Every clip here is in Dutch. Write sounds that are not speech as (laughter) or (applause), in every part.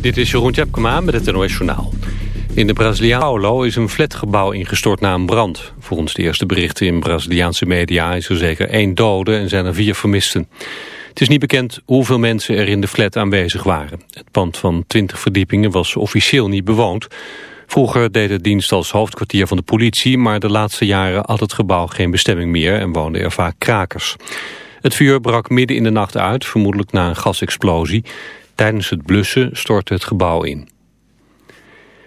Dit is Jeroen Tjepkema met het NOS Journaal. In de Braziliaan Paulo is een flatgebouw ingestort na een brand. Volgens de eerste berichten in Braziliaanse media is er zeker één dode en zijn er vier vermisten. Het is niet bekend hoeveel mensen er in de flat aanwezig waren. Het pand van 20 verdiepingen was officieel niet bewoond. Vroeger deed het dienst als hoofdkwartier van de politie... maar de laatste jaren had het gebouw geen bestemming meer en woonden er vaak krakers. Het vuur brak midden in de nacht uit, vermoedelijk na een gasexplosie. Tijdens het blussen stortte het gebouw in.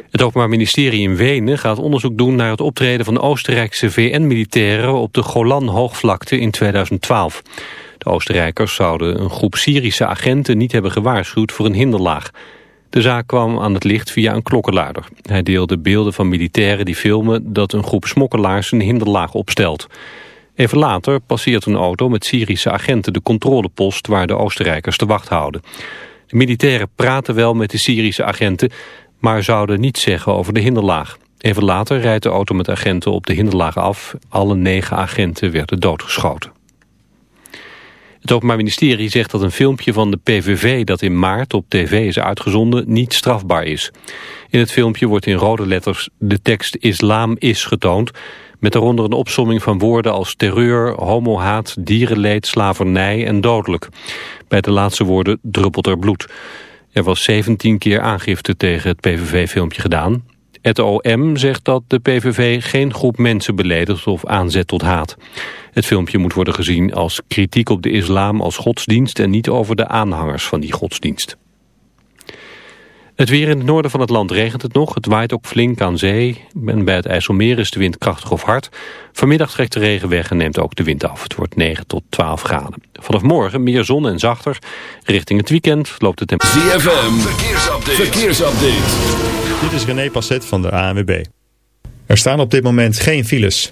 Het Openbaar Ministerie in Wenen gaat onderzoek doen naar het optreden van Oostenrijkse VN-militairen op de Golan-hoogvlakte in 2012. De Oostenrijkers zouden een groep Syrische agenten niet hebben gewaarschuwd voor een hinderlaag. De zaak kwam aan het licht via een klokkenluider. Hij deelde beelden van militairen die filmen dat een groep smokkelaars een hinderlaag opstelt. Even later passeert een auto met Syrische agenten de controlepost waar de Oostenrijkers te wacht houden. Militairen praten wel met de Syrische agenten, maar zouden niets zeggen over de hinderlaag. Even later rijdt de auto met agenten op de hinderlaag af. Alle negen agenten werden doodgeschoten. Het Openbaar Ministerie zegt dat een filmpje van de PVV dat in maart op tv is uitgezonden niet strafbaar is. In het filmpje wordt in rode letters de tekst islam is getoond met daaronder een opsomming van woorden als terreur, homohaat, dierenleed, slavernij en dodelijk. Bij de laatste woorden druppelt er bloed. Er was 17 keer aangifte tegen het PVV-filmpje gedaan. Het OM zegt dat de PVV geen groep mensen beledigt of aanzet tot haat. Het filmpje moet worden gezien als kritiek op de islam als godsdienst... en niet over de aanhangers van die godsdienst. Het weer in het noorden van het land regent het nog. Het waait ook flink aan zee. En bij het IJsselmeer is de wind krachtig of hard. Vanmiddag trekt de regen weg en neemt ook de wind af. Het wordt 9 tot 12 graden. Vanaf morgen meer zon en zachter. Richting het weekend loopt het tempo... ZFM, verkeersupdate. verkeersupdate. Dit is René Passet van de ANWB. Er staan op dit moment geen files.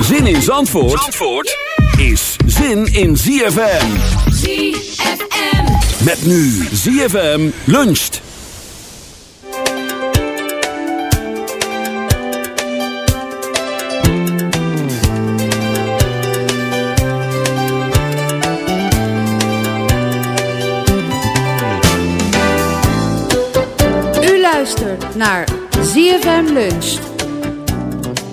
Zin in Zandvoort, Zandvoort is zin in ZFM. ZFM. Met nu ZFM luncht. U luistert naar ZFM Luncht.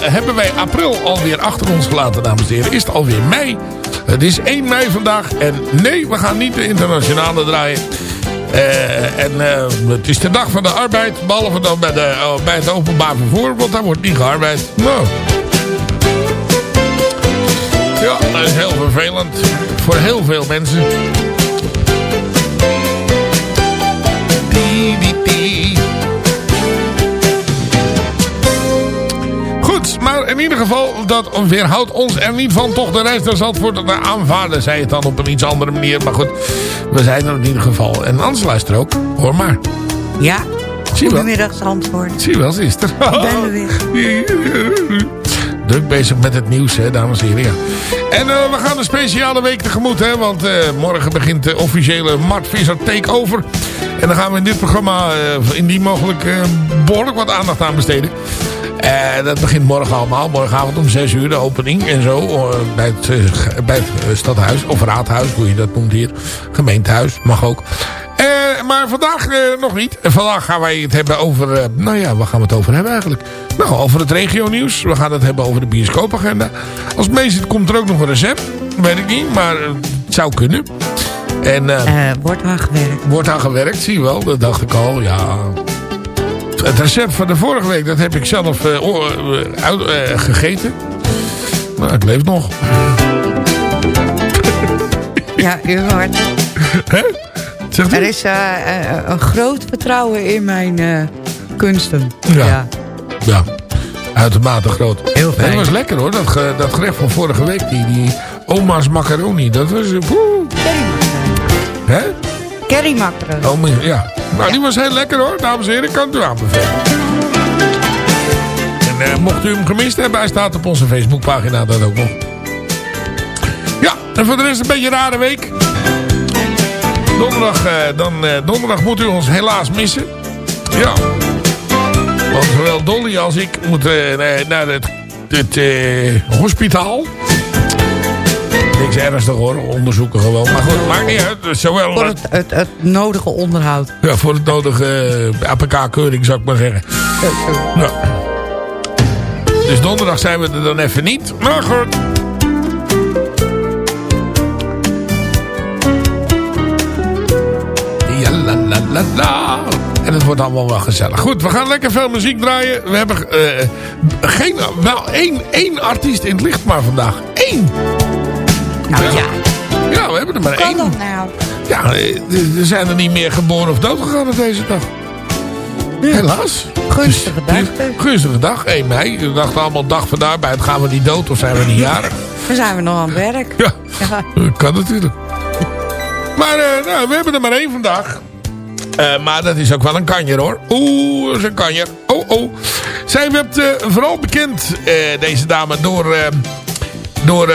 Hebben wij april alweer achter ons gelaten, dames en heren. Is het alweer mei. Het is 1 mei vandaag. En nee, we gaan niet de internationale draaien. en het is de dag van de arbeid, behalve dan bij, de, bij het openbaar vervoer, want daar wordt niet gearbeid. Nou. Ja, dat is heel vervelend voor heel veel mensen. Maar in ieder geval, dat weerhoudt ons er niet van toch de reis naar Zandvoort te aanvaarden. Zij het dan op een iets andere manier. Maar goed, we zijn er in ieder geval. En anders luister ook. Hoor maar. Ja, Zie Goedemiddag Zandvoort. Zie wel, ze is er. Ik ben er weer. (laughs) Druk bezig met het nieuws, hè, dames en heren. En uh, we gaan een speciale week tegemoet, hè, want uh, morgen begint de officiële Mart Visser Takeover. En dan gaan we in dit programma uh, indien mogelijk behoorlijk wat aandacht aan besteden. En dat begint morgen allemaal. Morgenavond om 6 uur de opening en zo. Bij het, bij het stadhuis of raadhuis, hoe je dat noemt hier. Gemeentehuis, mag ook. Uh, maar vandaag uh, nog niet. Vandaag gaan wij het hebben over... Uh, nou ja, waar gaan we het over hebben eigenlijk? Nou, over het regionieuws. We gaan het hebben over de bioscoopagenda. Als meest komt er ook nog een recept. Weet ik niet, maar het zou kunnen. En, wordt aan gewerkt. Wordt aan gewerkt, zie je wel. Dat dacht ik al, ja. Het recept van de vorige week, dat heb ik zelf uit, gegeten. Nou, ik leef nog. (laughs) Ja, u hoort. Hè? Er is een groot vertrouwen in mijn kunsten. Ja. ja. ja. uitermate groot. Heel fijn. dat was lekker hoor, dat, dat gerecht van vorige week. Die, die oma's macaroni. Dat was... Hè? Curry macaroni. Oh, ja. Nou, die was heel lekker hoor. Dames en heren, kan u aanbevelen. En uh, mocht u hem gemist hebben, hij staat op onze Facebookpagina dat ook nog. Ja, en voor de rest een beetje een rare week. Donderdag, uh, dan, uh, donderdag moet u ons helaas missen. Ja. Want zowel Dolly als ik moeten uh, naar het, het hospitaal. Niks ernstig hoor, onderzoeken gewoon. Maar goed, maakt niet uit. Dus zowel voor het, het, het, nodige onderhoud. Ja, voor het nodige APK-keuring zou ik maar zeggen. Ja. Dus donderdag zijn we er dan even niet. Maar goed. la la la. En het wordt allemaal wel gezellig. Goed, we gaan lekker veel muziek draaien. We hebben uh, geen, wel één, één artiest in het licht maar vandaag. Eén. Nou ja. Ja, we hebben er maar kan één. Dat nou? Ja, er zijn er niet meer geboren of dood gegaan op deze dag. Ja. Helaas. Gunstige dag. Dus, gunstige dag, 1 mei. We dachten allemaal dag van de arbeid. Gaan we niet dood of zijn we niet jarig? (laughs) Dan zijn we nog aan het werk. Ja, ja. kan natuurlijk. Maar uh, nou, we hebben er maar één vandaag. Uh, maar dat is ook wel een kanjer hoor. Oeh, dat is een kanjer. Oh, oh. Zij werd uh, vooral bekend, uh, deze dame, door, door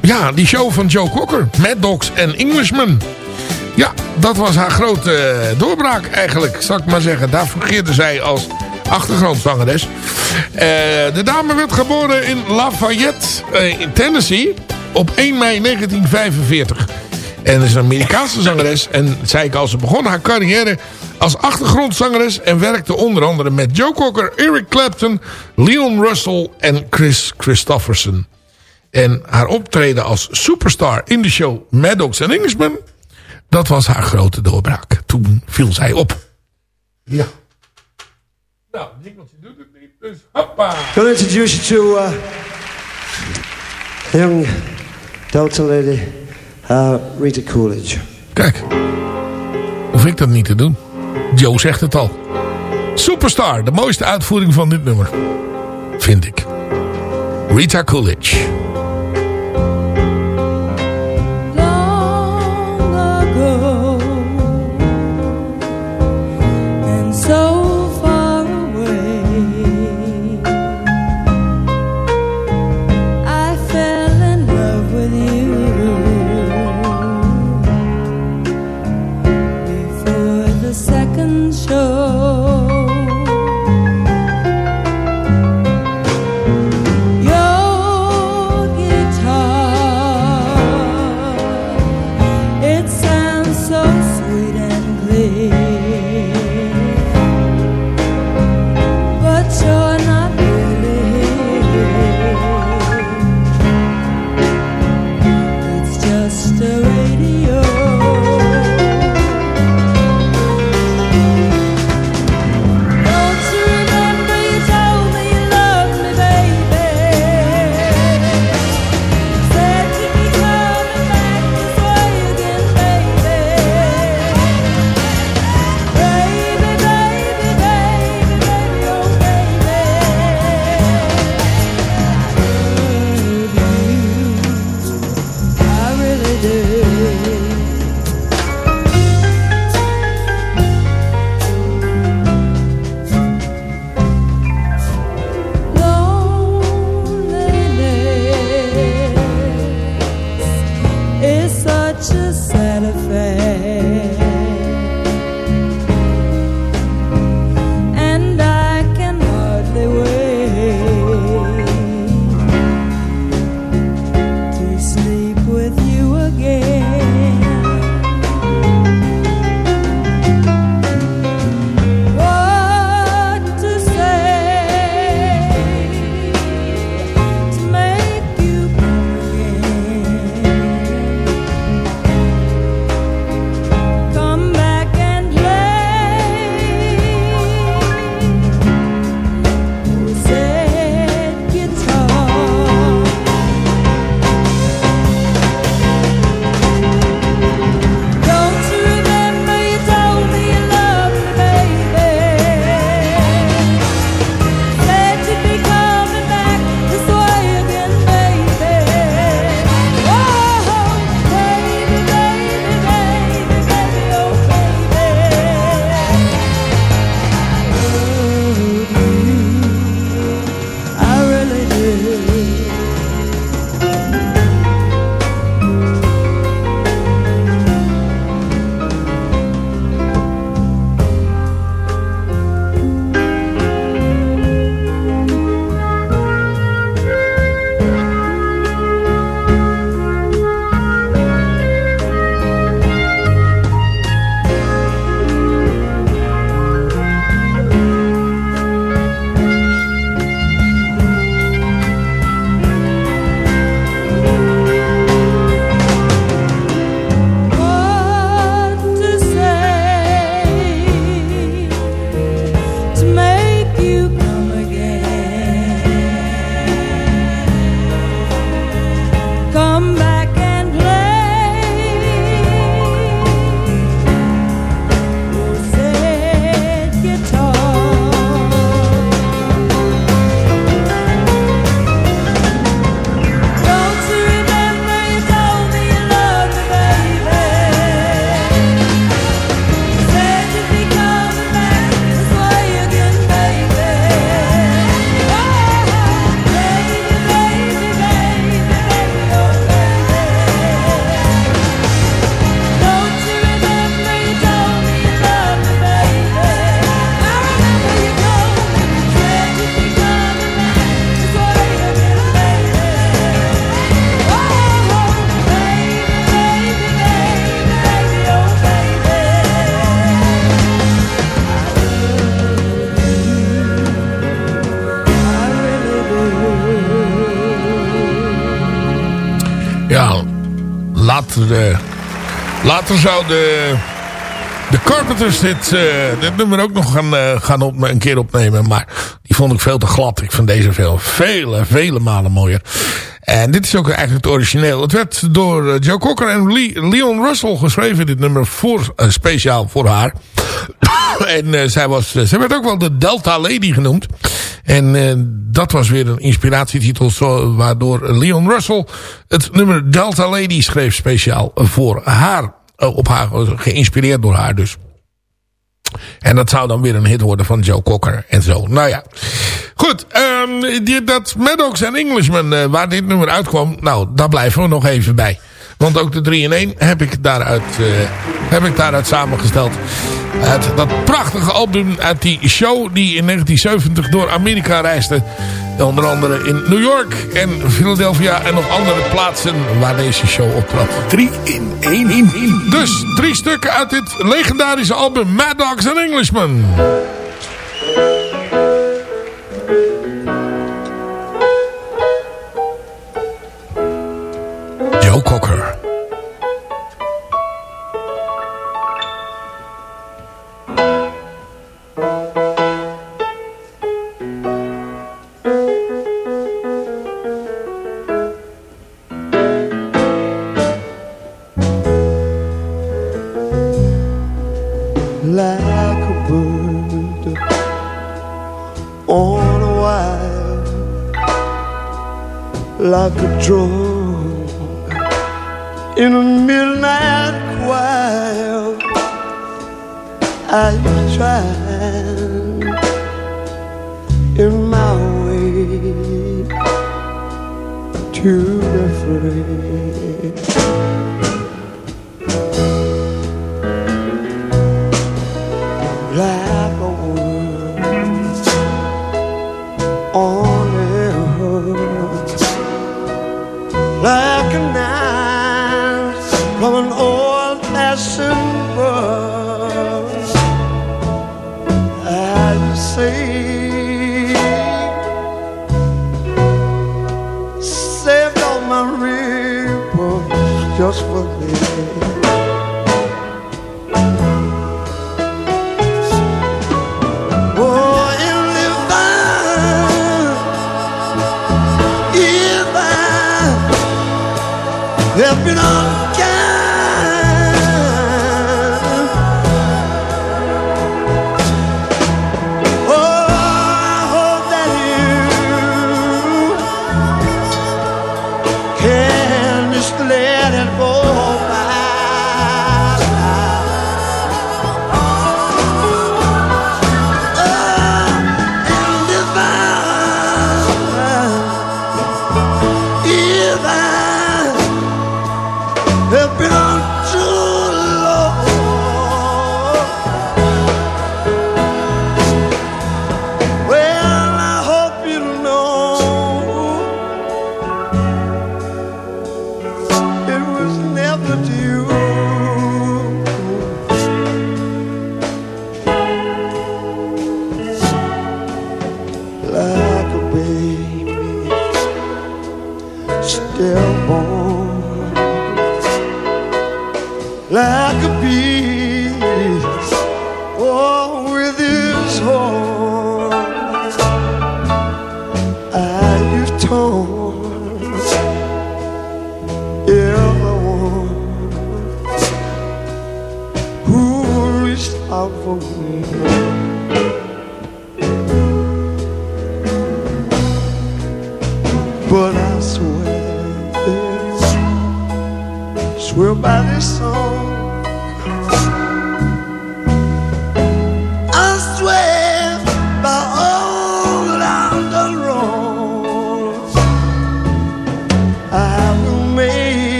ja, die show van Joe Cocker. Mad Dogs en Englishman. Ja, dat was haar grote doorbraak eigenlijk, zal ik maar zeggen. Daar fungeerde zij als achtergrondzangeres. de dame werd geboren in Lafayette, in Tennessee, op 1 mei 1945. En is een Amerikaanse zangeres. En zei ik al, ze begon haar carrière als achtergrondzangeres. En werkte onder andere met Joe Cocker, Eric Clapton, Leon Russell en Chris Christofferson. En haar optreden als superstar in de show Maddox en Englishman. Dat was haar grote doorbraak. Toen viel zij op. Ja. Nou, Nikkeltje doet het niet. Dus hoppa. I'll introduce you to uh, young Delta lady. Uh, Rita Coolidge. Kijk, hoef ik dat niet te doen. Joe zegt het al. Superstar, de mooiste uitvoering van dit nummer. Vind ik. Rita Coolidge. Later, uh, later zou de, de Carpenters dit, uh, dit nummer ook nog gaan, uh, gaan op, een keer opnemen. Maar die vond ik veel te glad. Ik vind deze veel vele, vele malen mooier. En dit is ook eigenlijk het origineel. Het werd door Joe Cocker en Leon Russell geschreven. Dit nummer voor, speciaal voor haar. (coughs) en zij, was, zij werd ook wel de Delta Lady genoemd. En uh, dat was weer een inspiratietitel waardoor Leon Russell het nummer Delta Lady schreef speciaal voor haar. Uh, op haar, geïnspireerd door haar dus. En dat zou dan weer een hit worden van Joe Cocker en zo. Nou ja. Goed, um, die, dat Maddox en Englishman, waar dit nummer uitkwam, nou, daar blijven we nog even bij. Want ook de 3 in 1 heb ik daaruit, uh, heb ik daaruit samengesteld. Uit dat prachtige album uit die show die in 1970 door Amerika reisde. Onder andere in New York en Philadelphia en nog andere plaatsen waar deze show optrad. 3 in 1 in 1. Dus drie stukken uit dit legendarische album Mad Dogs and Englishmen. Like a drum in a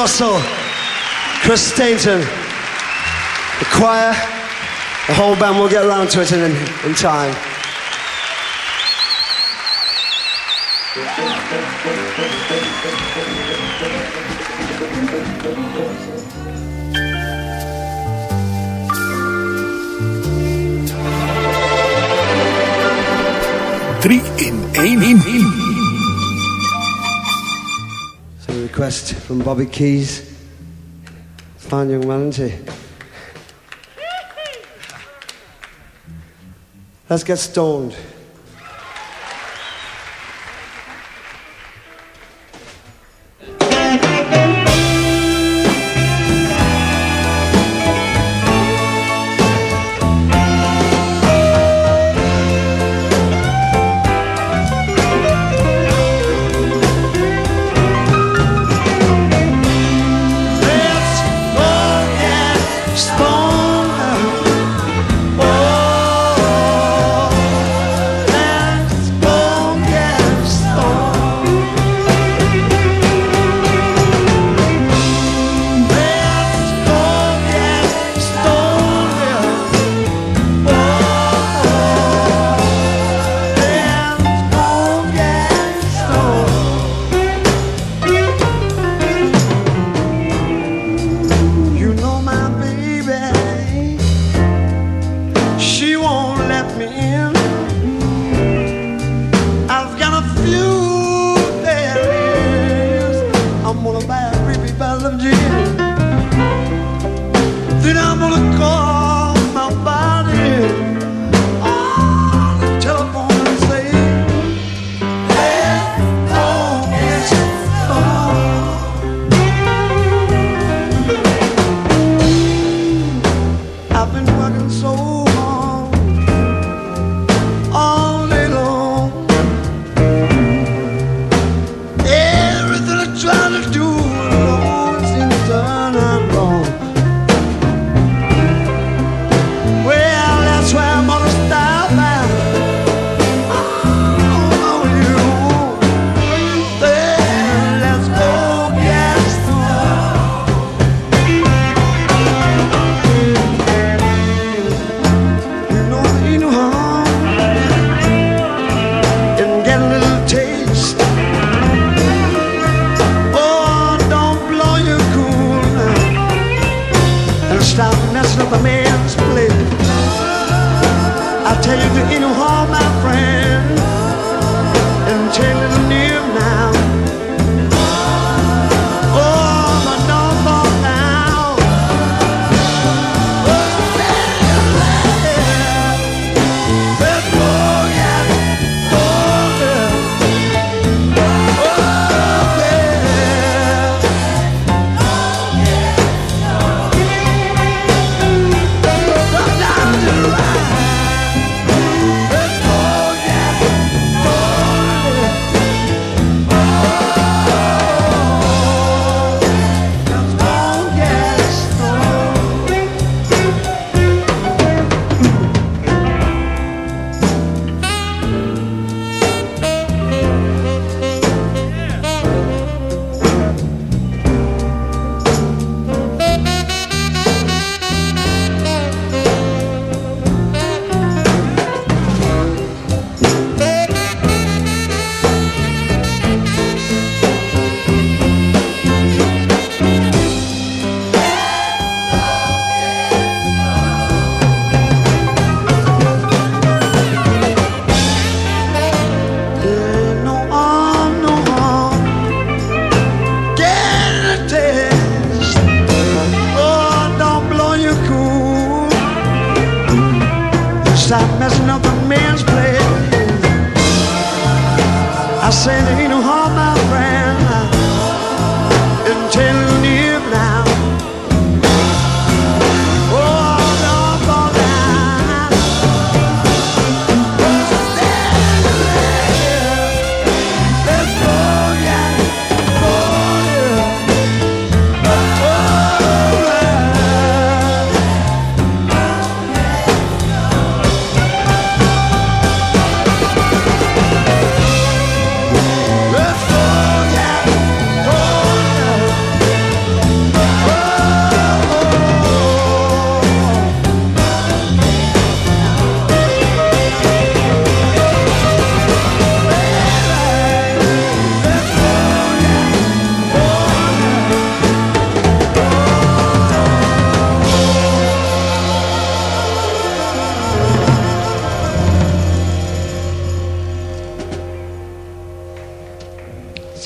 Russell, Chris Stainton, the choir, the whole band. We'll get around to it in, in time. request from Bobby Keys. Fine young man, isn't he? Let's get stoned.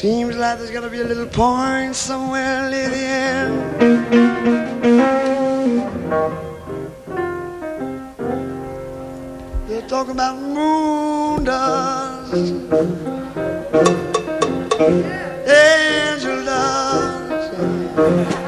Seems like there's gonna be a little point somewhere near the end. They're talking about moon dust, angel dust.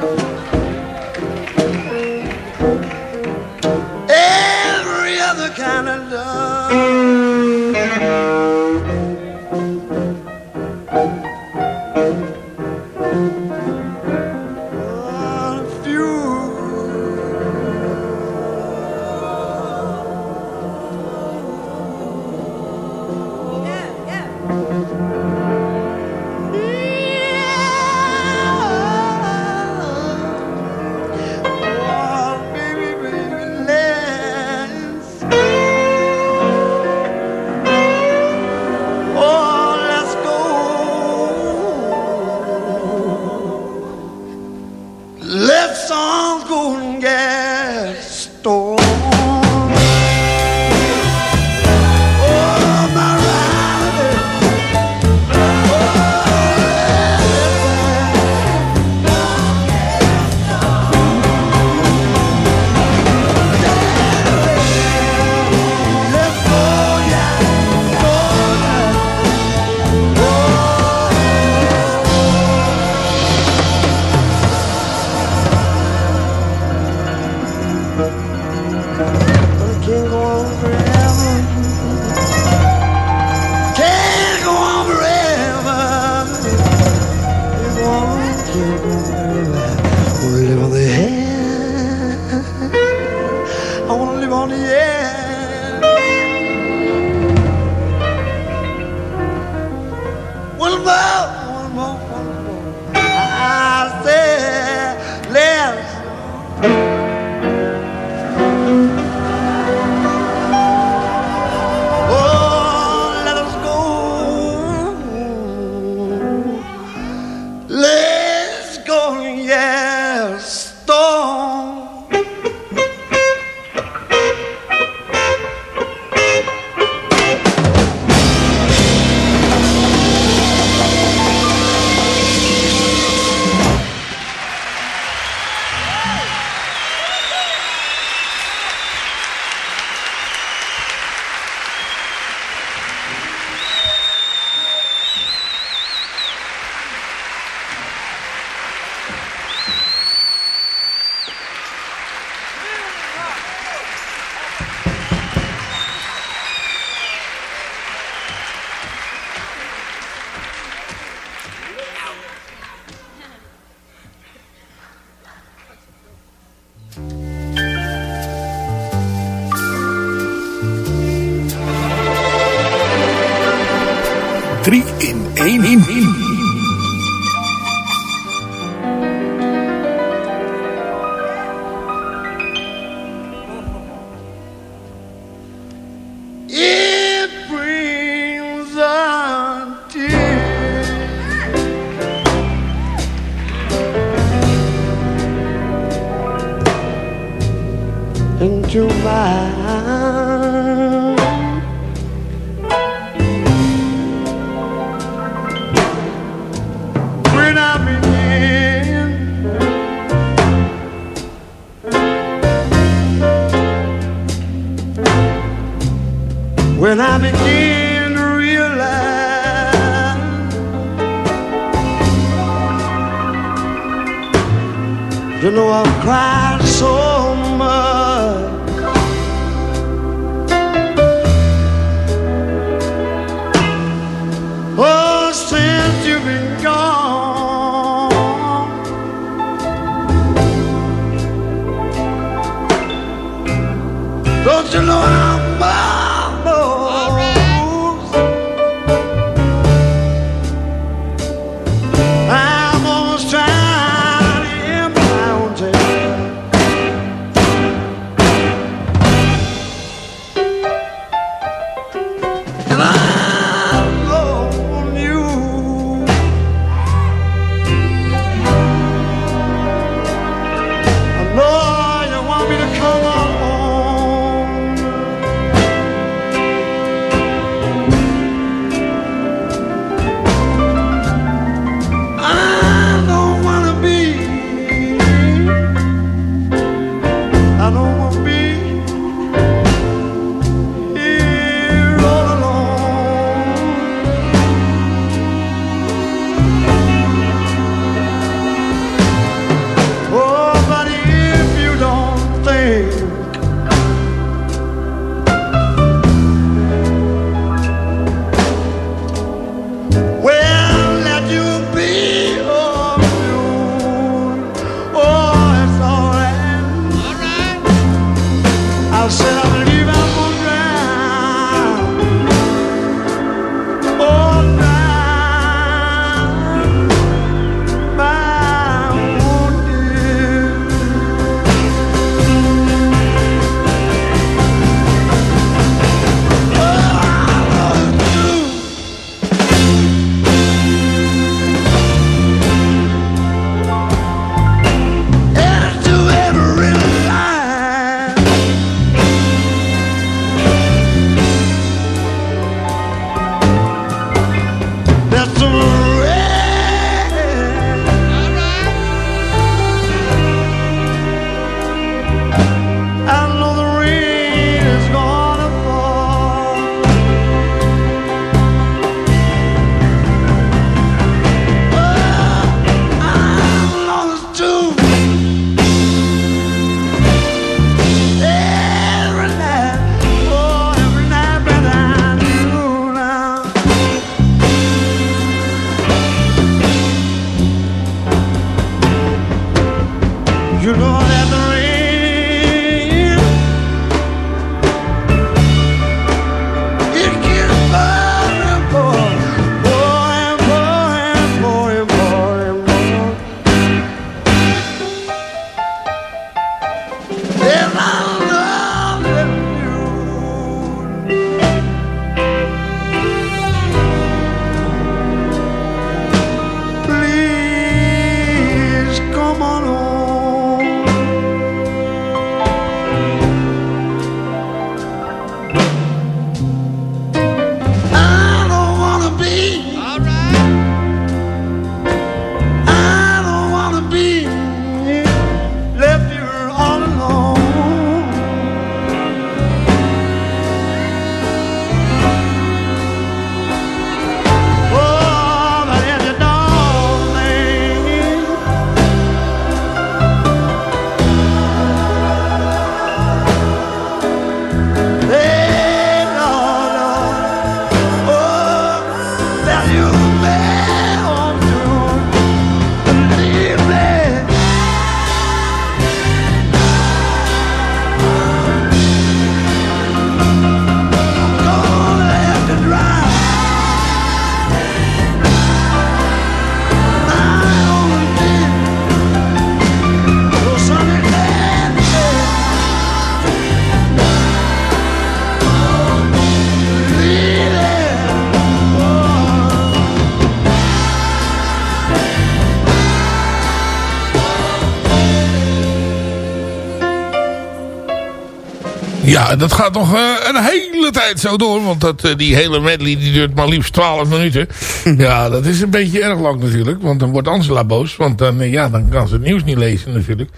Dat gaat nog eh, een hele tijd zo door. Want dat, eh, die hele medley die duurt maar liefst 12 minuten. (laughs) ja, dat is een beetje erg lang natuurlijk. Want dan wordt Angela boos. Want dan, eh, ja, dan kan ze het nieuws niet lezen natuurlijk.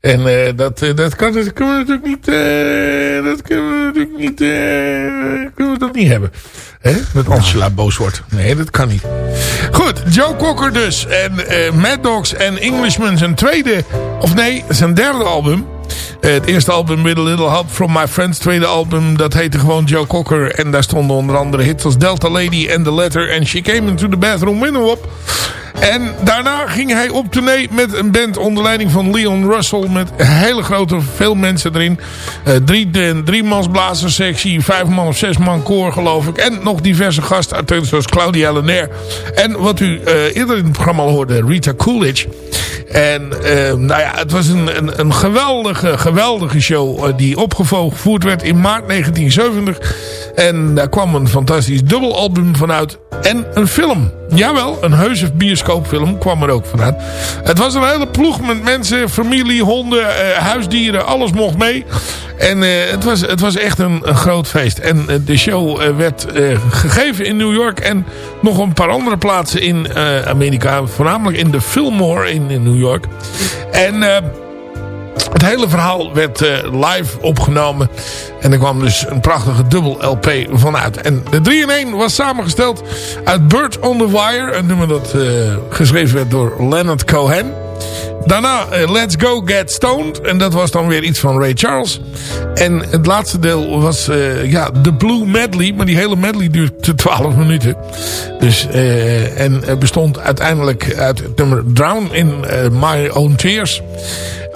En dat, dat, kan, dat kunnen we natuurlijk niet, dat kunnen we natuurlijk niet, kunnen we dat niet hebben. Hè? Dat Angela boos wordt. Nee, dat kan niet. Goed, Joe Cocker dus. En Mad Dogs en Englishman zijn tweede, of nee, zijn derde album. Het eerste album With a Little Help From My Friends. tweede album, dat heette gewoon Joe Cocker. En daar stonden onder andere hits als Delta Lady and The Letter. En She Came Into The Bathroom Window op. En daarna ging hij op tournee met een band onder leiding van Leon Russell. Met hele grote, veel mensen erin. Eh, drie, drie mans blazerssectie, vijf man of zes man koor geloof ik. En nog diverse gastartiesten zoals Claudia Lenaire. En wat u eh, eerder in het programma al hoorde, Rita Coolidge. En eh, nou ja, het was een, een, een geweldige, geweldige show die opgevoerd werd in maart 1970. En daar kwam een fantastisch dubbelalbum vanuit en een film. Jawel, een heuse bioscoopfilm kwam er ook vanuit. Het was een hele ploeg met mensen, familie, honden, eh, huisdieren, alles mocht mee. En eh, het, was, het was echt een, groot feest. En eh, de show werd gegeven in New York en nog een paar andere plaatsen in Amerika. Voornamelijk in de Fillmore in, in New York. En... het hele verhaal werd eh, live opgenomen. En er kwam dus een prachtige dubbel LP vanuit. En de 3 in 1 was samengesteld uit Bird on the Wire. Een nummer dat eh, geschreven werd door Leonard Cohen. Daarna eh, Let's Go Get Stoned. En dat was dan weer iets van Ray Charles. En het laatste deel was eh, ja, de Blue Medley. Maar die hele medley duurt (laughs) 12 minuten. Dus, eh, en het bestond uiteindelijk uit nummer Drown in My Own Tears.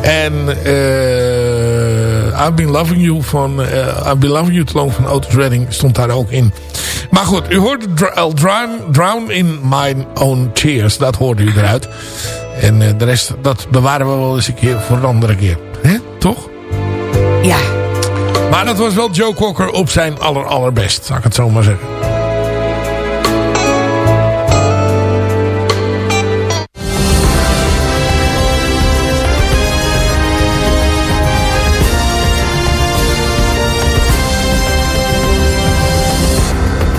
En I've Been Loving You van I've Been Loving You Too Long van Otis Redding stond daar ook in. Maar goed, u hoorde I'll drown, drown in My Own Tears. Dat hoorde u eruit. En eh, de rest, dat bewaren we wel eens een keer voor een andere keer. Hè? Toch? Ja. Maar dat was wel Joe Cocker op zijn aller allerbest, zou ik het zo maar zeggen.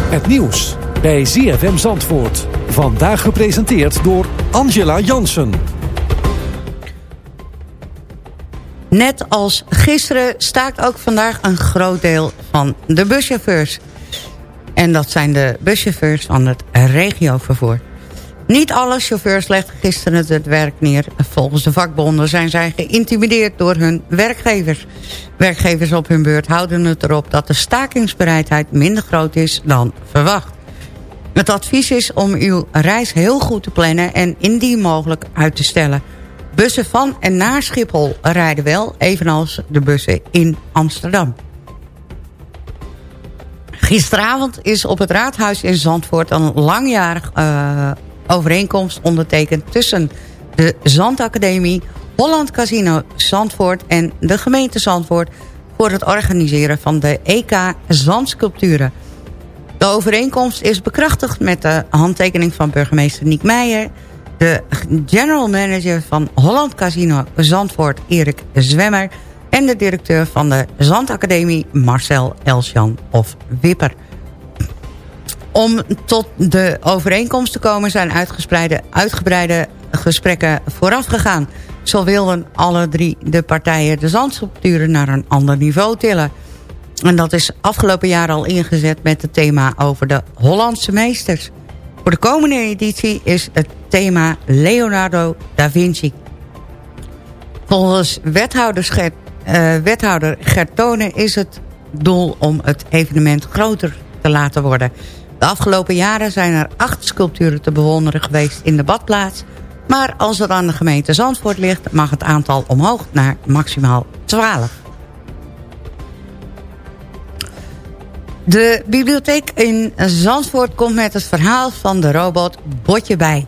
Het nieuws bij ZFM Zandvoort. Vandaag gepresenteerd door Angela Jansen. Net als gisteren staakt ook vandaag een groot deel van de buschauffeurs. En dat zijn de buschauffeurs van het regiovervoer. Niet alle chauffeurs legden gisteren het werk neer. Volgens de vakbonden zijn zij geïntimideerd door hun werkgevers. Werkgevers op hun beurt houden het erop dat de stakingsbereidheid minder groot is dan verwacht. Het advies is om uw reis heel goed te plannen en indien mogelijk uit te stellen. Bussen van en naar Schiphol rijden wel, evenals de bussen in Amsterdam. Gisteravond is op het raadhuis in Zandvoort een langjarig eh, overeenkomst ondertekend tussen de Zandacademie, Holland Casino Zandvoort en de gemeente Zandvoort voor het organiseren van de EK Zandsculpturen. De overeenkomst is bekrachtigd met de handtekening van burgemeester Niek Meijer... de general manager van Holland Casino Zandvoort Erik Zwemmer... en de directeur van de Zandacademie Marcel Elsjan of Wipper. Om tot de overeenkomst te komen zijn uitgespreide, uitgebreide gesprekken vooraf gegaan. Zo wilden alle drie de partijen de zandsculpturen naar een ander niveau tillen... En dat is afgelopen jaar al ingezet met het thema over de Hollandse meesters. Voor de komende editie is het thema Leonardo da Vinci. Volgens wethouder Gert, uh, wethouder Gert Tonen is het doel om het evenement groter te laten worden. De afgelopen jaren zijn er acht sculpturen te bewonderen geweest in de badplaats. Maar als het aan de gemeente Zandvoort ligt, mag het aantal omhoog naar maximaal 12. De bibliotheek in Zandvoort komt met het verhaal van de robot Botje bij.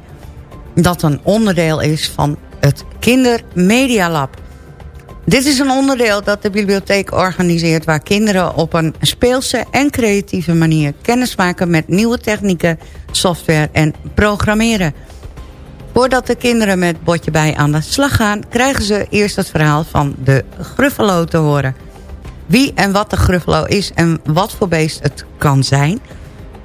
Dat een onderdeel is van het Kindermedia Lab. Dit is een onderdeel dat de bibliotheek organiseert... waar kinderen op een speelse en creatieve manier kennis maken... met nieuwe technieken, software en programmeren. Voordat de kinderen met Botje bij aan de slag gaan... krijgen ze eerst het verhaal van de Gruffalo te horen... Wie en wat de gruffalo is en wat voor beest het kan zijn...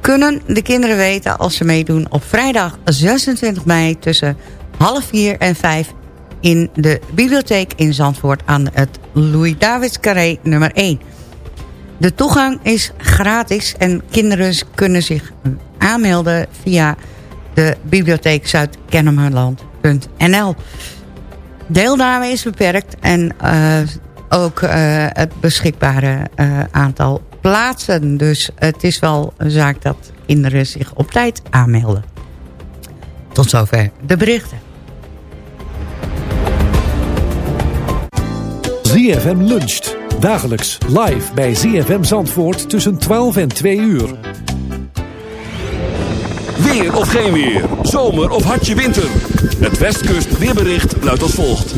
kunnen de kinderen weten als ze meedoen op vrijdag 26 mei... tussen half vier en vijf in de bibliotheek in Zandvoort aan het Louis-Davids Carré nummer 1. De toegang is gratis en kinderen kunnen zich aanmelden via de bibliotheek Zuid-Kennemerland.nl. Deelname is beperkt en uh, ook uh, het beschikbare uh, aantal plaatsen. Dus het is wel een zaak dat kinderen zich op tijd aanmelden. Tot zover de berichten. ZFM luncht. Dagelijks live bij ZFM Zandvoort tussen 12 en 2 uur. Weer of geen weer. Zomer of hartje winter. Het Westkust weerbericht luidt als volgt.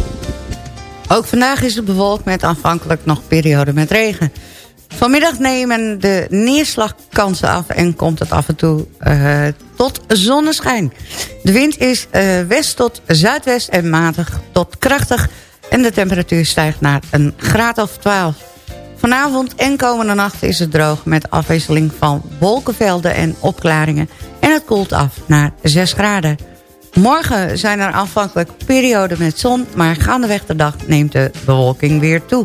Ook vandaag is het bewolkt met aanvankelijk nog periode met regen. Vanmiddag nemen de neerslagkansen af en komt het af en toe uh, tot zonneschijn. De wind is uh, west tot zuidwest en matig tot krachtig... en de temperatuur stijgt naar een graad of 12. Vanavond en komende nacht is het droog met afwisseling van wolkenvelden en opklaringen... en het koelt af naar 6 graden. Morgen zijn er aanvankelijk perioden met zon... maar gaandeweg de dag neemt de bewolking weer toe.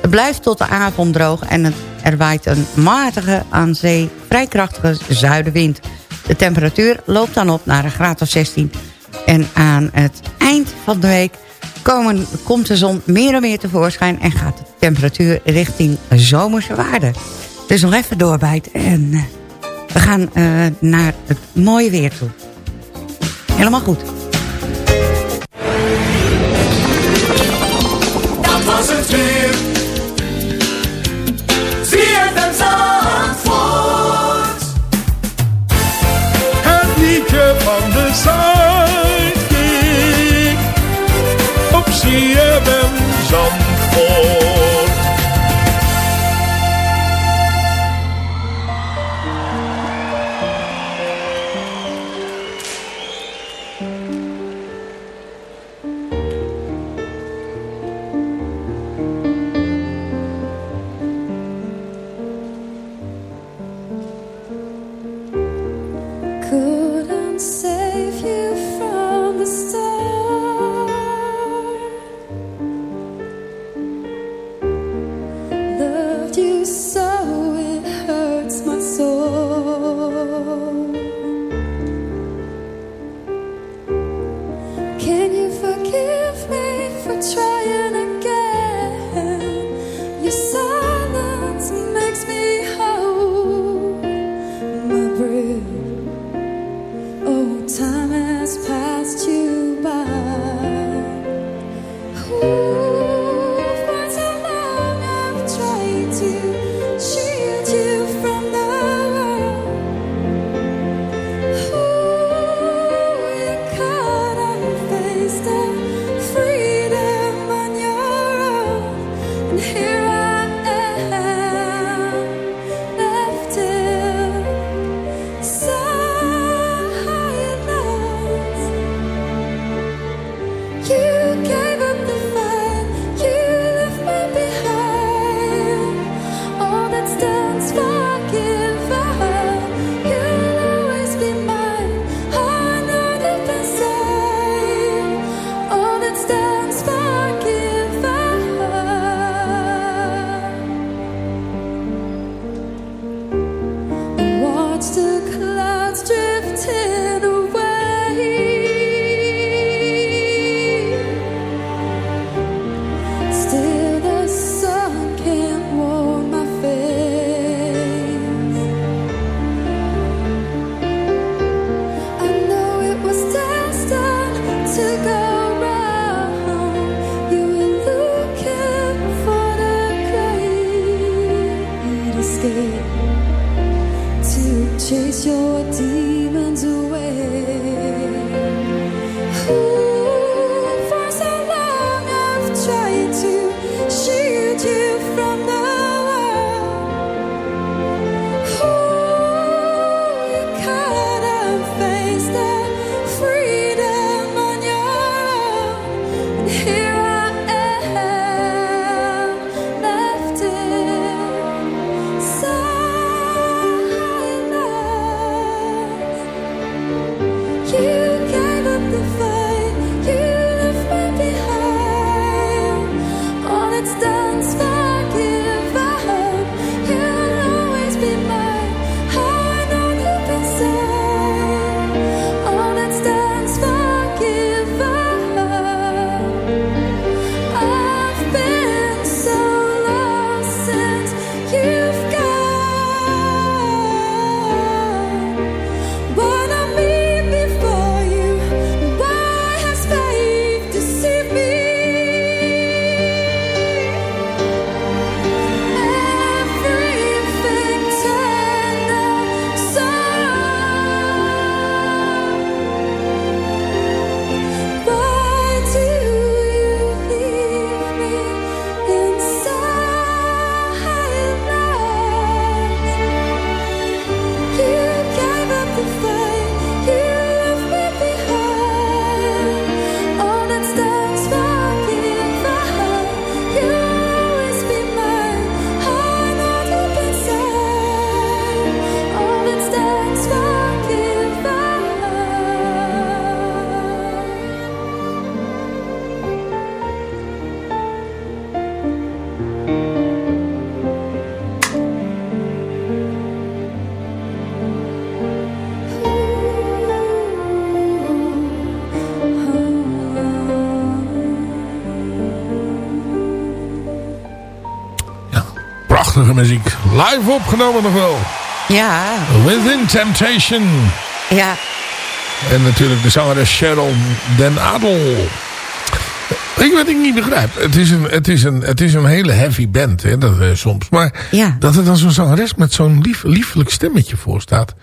Het blijft tot de avond droog en er waait een matige aan zee... vrij krachtige zuidenwind. De temperatuur loopt dan op naar een graad of 16. En aan het eind van de week komen, komt de zon meer en meer tevoorschijn... en gaat de temperatuur richting zomerse waarden. Dus nog even doorbijten en uh, we gaan uh, naar het mooie weer toe. Helemaal goed. Dat was het weer. Zie het Zandvoort. Het liedje van de Zuidkiek. Op CFM Zandvoort. Muziek. Live opgenomen nog wel. Ja, Within Temptation. ja. En natuurlijk de zangeres Cheryl Den Adel. Weet je wat ik niet begrijp? Het is een, het is een, het is een hele heavy band hè, dat, eh, soms. Maar Ja. dat er dan zo'n zangeres met zo'n lief, liefelijk stemmetje voor staat.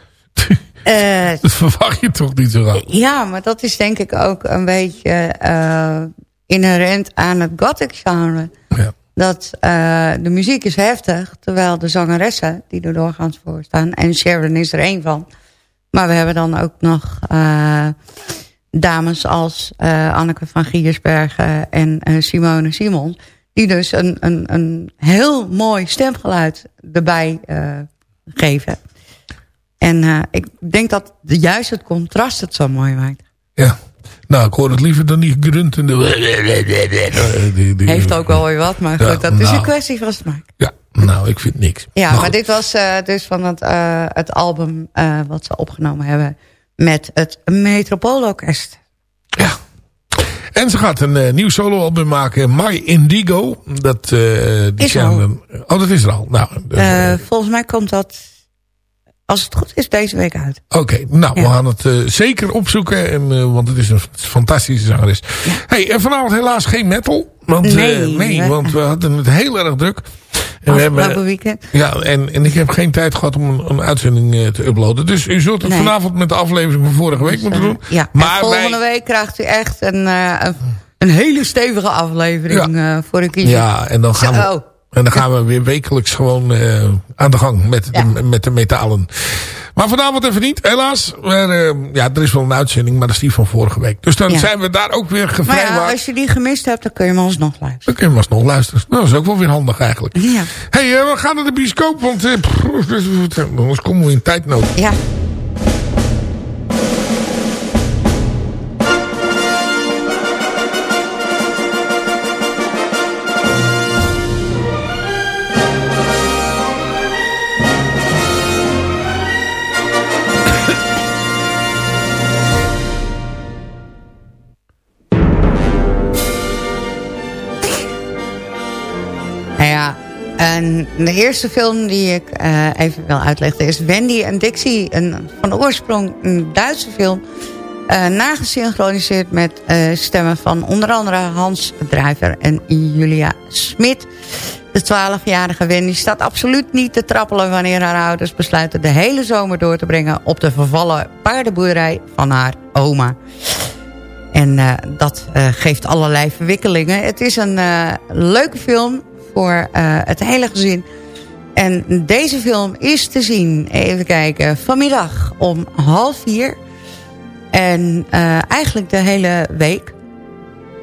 Eh, (laughs) dat verwacht je toch niet zo gauw. ja, maar dat is denk ik ook een beetje eh, inherent aan het gothic genre. Dat eh, de muziek is heftig, terwijl de zangeressen die er doorgaans voor staan... en Sharon is er één van. Maar we hebben dan ook nog eh, dames als eh, Anneke van Giersbergen en Simone Simons... die dus een, een, een heel mooi stemgeluid erbij geven. En ik denk dat juist het contrast het zo mooi maakt. Ja. Nou, ik hoor het liever dan die gruntende... Heeft ook wel weer wat, maar Ja, goed, dat is nou. een kwestie van smaak. Ja, nou, ik vind niks. Ja, Maar maar dit was eh, dus van het, eh, het album eh, wat ze opgenomen hebben met het Metropoolorkest. En ze gaat een nieuw soloalbum maken, My Indigo. Dat, eh, die Is zijn al. oh, dat is er al. Nou, Eh, volgens mij komt dat, als het goed is, deze week uit. Oké, nou, we gaan het eh, zeker opzoeken. En, eh, want het is een fantastische zangeres. Hey, en vanavond helaas geen metal. Want, eh, Nee, nee, want we hadden het heel erg druk. En we hebben, weekend. ja, en, en ik heb geen tijd gehad om een, een uitzending te uploaden. Dus u zult het Nee. vanavond met de aflevering van vorige week moeten doen. Ja, Maar en volgende wij- week krijgt u echt een, een, hele stevige aflevering voor u kiezen. Ja, en dan gaan we. En dan gaan we weer wekelijks gewoon eh, aan de gang met, de, met de metalen. Maar vanavond even niet, helaas. Maar, eh, ja, er is wel een uitzending, maar dat is die van vorige week. Dus dan Ja. zijn we daar ook weer Maar gevrijwaard. ja, als je die gemist hebt, dan kun je hem alsnog luisteren. Dan kun je maar eens nog luisteren. Nou, dat is ook wel weer handig eigenlijk. Ja. hey, eh, we gaan naar de bioscoop, want pff, anders komen we in tijdnood. Ja. De eerste film die ik eh, even wil uitleggen is Wendy en Dixie. Een, van oorsprong een Duitse film. eh, nagesynchroniseerd met eh, stemmen van onder andere Hans Drijver en Julia Smit. De 12-jarige Wendy staat absoluut niet te trappelen wanneer haar ouders besluiten de hele zomer door te brengen op de vervallen paardenboerderij van haar oma. En dat geeft allerlei verwikkelingen. Het is een eh, leuke film voor eh, het hele gezin. En deze film is te zien, even kijken, vanmiddag om half vier. En eh, eigenlijk de hele week.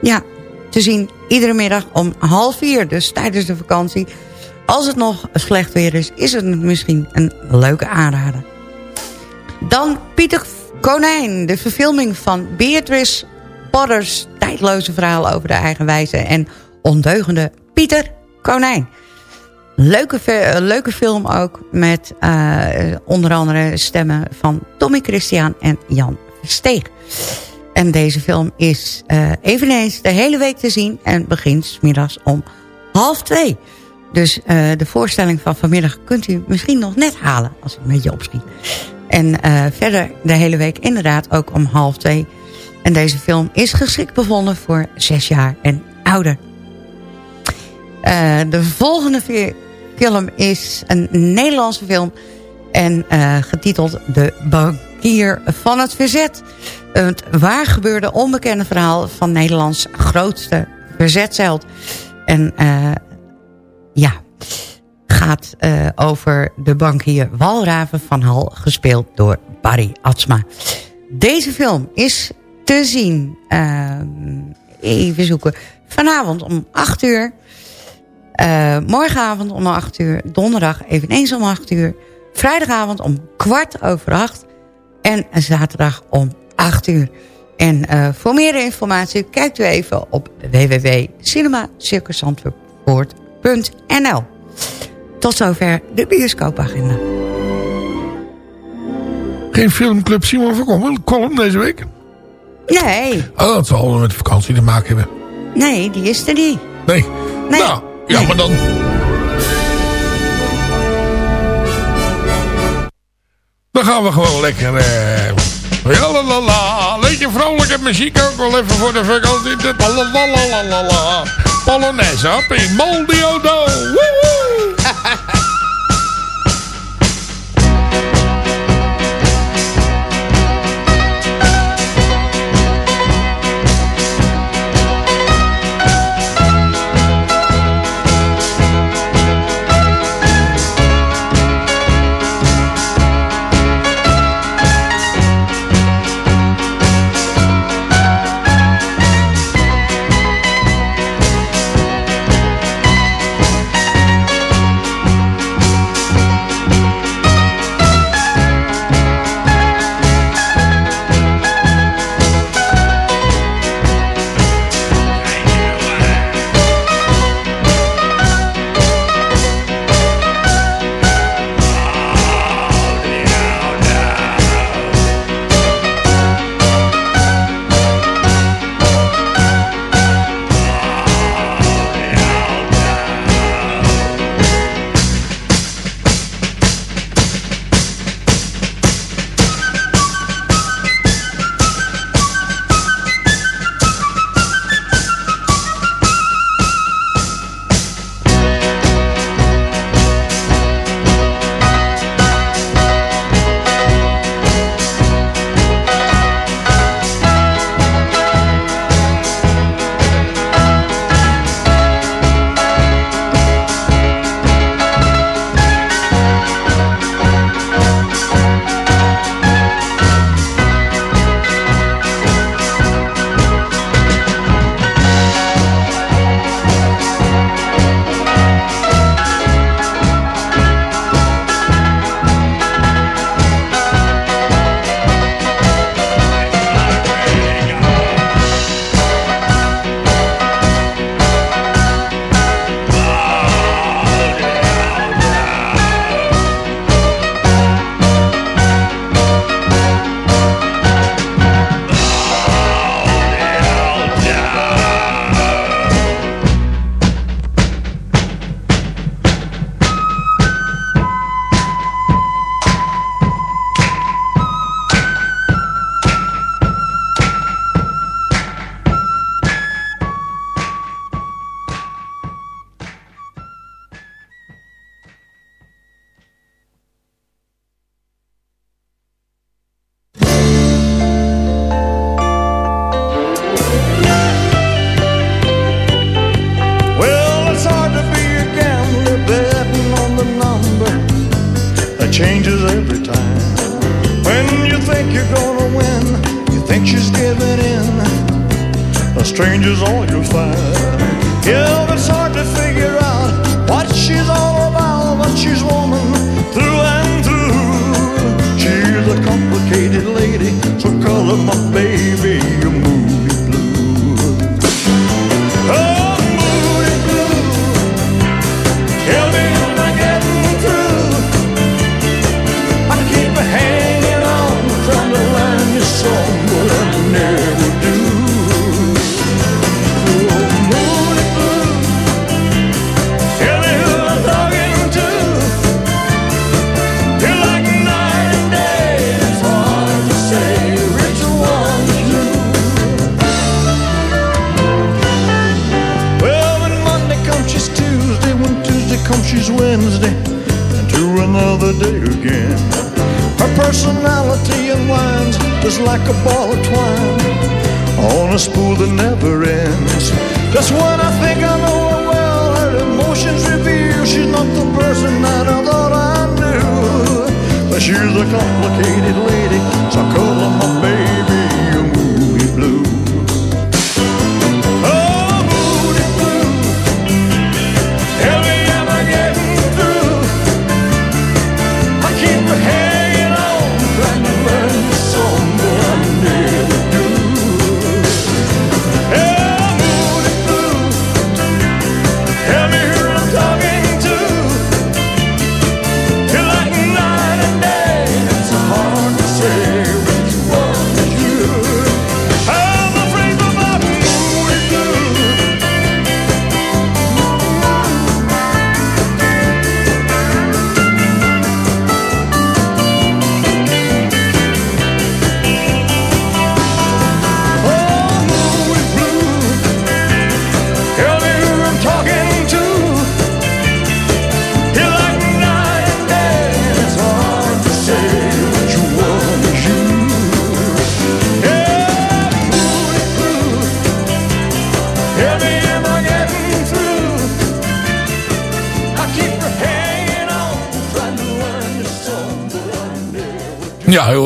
Ja, te zien iedere middag om half vier. Dus tijdens de vakantie. Als het nog slecht weer is, is het misschien een leuke aanrader. Dan Pieter Konijn, de verfilming van Beatrice Potters tijdloze verhaal over de eigenwijze en ondeugende Pieter Konijn. Leuke, eh, leuke film ook met eh, onder andere stemmen van Tommy Christian en Jan Versteeg. En deze film is eh, eveneens de hele week te zien en begint middags om half twee. Dus de voorstelling van vanmiddag kunt u misschien nog net halen als ik een beetje opschiet. En verder de hele week inderdaad ook om half twee. En deze film is geschikt bevonden voor zes jaar en ouder. Eh, de volgende fi- film is een Nederlandse film. En eh, getiteld De Bankier van het Verzet. Het waar gebeurde onbekende verhaal van Nederlands grootste verzetsheld. En eh, ja, gaat over de bankier Walraven van Hal, gespeeld door Barry Atsma. Deze film is te zien, ehm, even zoeken, vanavond om 8 uur. Eh, morgenavond om 8 uur, donderdag eveneens om 8 uur. Vrijdagavond om kwart over 8 en zaterdag om 8 uur. En eh, voor meer informatie kijkt u even op www.cinemacircuszandvoort.nl Tot zover de bioscoopagenda. Geen filmclub Simon van Kolm, deze week? Nee, Oh, dat zal met de vakantie te maken hebben. nee, die is er niet. Nee. Nee. Nou, ja, maar dan... Dan gaan we gewoon lekker... Eh, ja, la, la, la. Lekker vrolijke muziek ook wel even voor de vakantie. Polonaise up in Moldio. Woehoe! (laughs)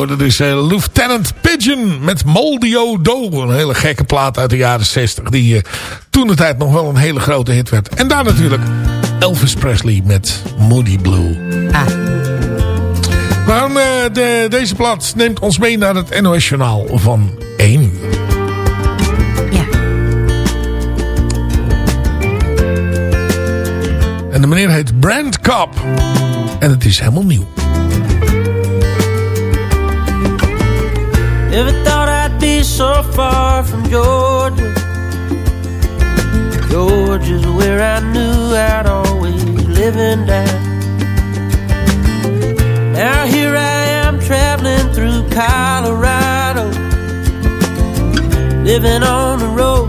hoorde dus eh, Lieutenant Pigeon met Moldio Do. Een hele gekke plaat uit de jaren 60. Die eh, toen de tijd nog wel een hele grote hit werd. En daar natuurlijk Elvis Presley met Moody Blue. Ah. Eh, de, deze plaat neemt ons mee naar het NOS Journaal van 1 uur. Ja. En de meneer heet Brand Cobb. En het is helemaal nieuw. Never thought I'd be so far from Georgia. Georgia's where I knew I'd always live and die. Now here I am traveling through Colorado. Living on the road,